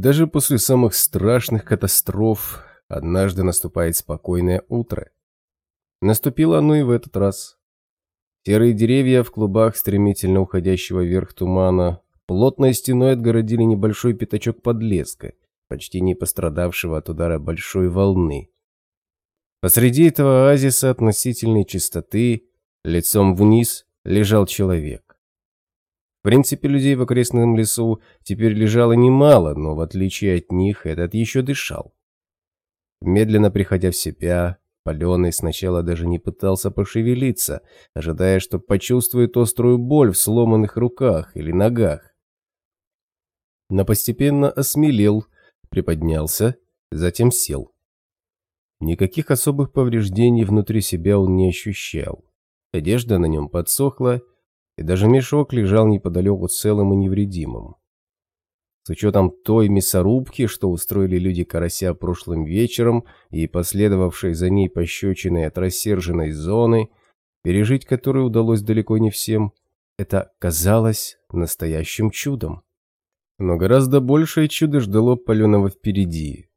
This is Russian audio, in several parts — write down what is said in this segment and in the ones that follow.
Даже после самых страшных катастроф однажды наступает спокойное утро. Наступило оно и в этот раз. Серые деревья в клубах стремительно уходящего вверх тумана плотной стеной отгородили небольшой пятачок подлеска, почти не пострадавшего от удара большой волны. Посреди этого оазиса относительной чистоты, лицом вниз, лежал человек. В принципе, людей в окрестном лесу теперь лежало немало, но в отличие от них этот еще дышал. Медленно приходя в себя, Паленый сначала даже не пытался пошевелиться, ожидая, что почувствует острую боль в сломанных руках или ногах. Но постепенно осмелел, приподнялся, затем сел. Никаких особых повреждений внутри себя он не ощущал. Одежда на нем подсохла, и даже мешок лежал неподалеку целым и невредимым. С учетом той мясорубки, что устроили люди карася прошлым вечером и последовавшей за ней пощечиной от рассерженной зоны, пережить которую удалось далеко не всем, это казалось настоящим чудом. Но гораздо большее чудо ждало Паленова впереди.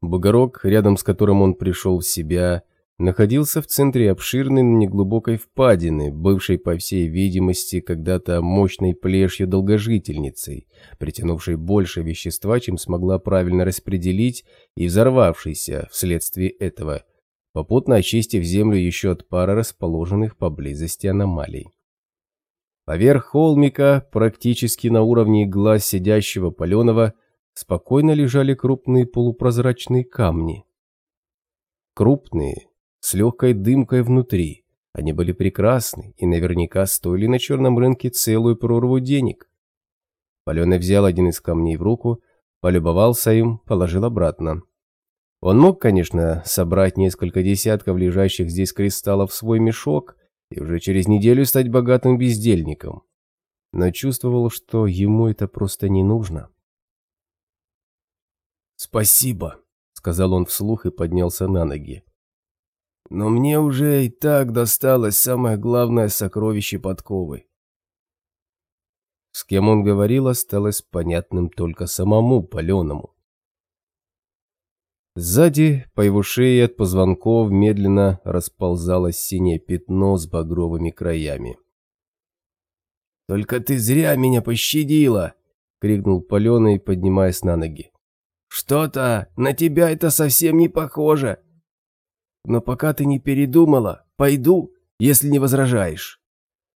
Бугорок, рядом с которым он пришел в себя, находился в центре обширной, но неглубокой впадины, бывшей, по всей видимости, когда-то мощной плешью долгожительницей, притянувшей больше вещества, чем смогла правильно распределить, и взорвавшейся вследствие этого, попутно очистив землю еще от пары расположенных поблизости аномалий. Поверх холмика, практически на уровне глаз сидящего Паленова, спокойно лежали крупные полупрозрачные камни. Крупные, с легкой дымкой внутри. Они были прекрасны и наверняка стоили на черном рынке целую прорву денег. Паленый взял один из камней в руку, полюбовался им, положил обратно. Он мог, конечно, собрать несколько десятков лежащих здесь кристаллов в свой мешок и уже через неделю стать богатым бездельником, но чувствовал, что ему это просто не нужно. «Спасибо», — сказал он вслух и поднялся на ноги. «Но мне уже и так досталось самое главное сокровище подковы». С кем он говорил, осталось понятным только самому Паленому. Сзади, по его шее от позвонков, медленно расползалось синее пятно с багровыми краями. «Только ты зря меня пощадила!» — крикнул Паленый, поднимаясь на ноги. «Что-то на тебя это совсем не похоже. Но пока ты не передумала, пойду, если не возражаешь».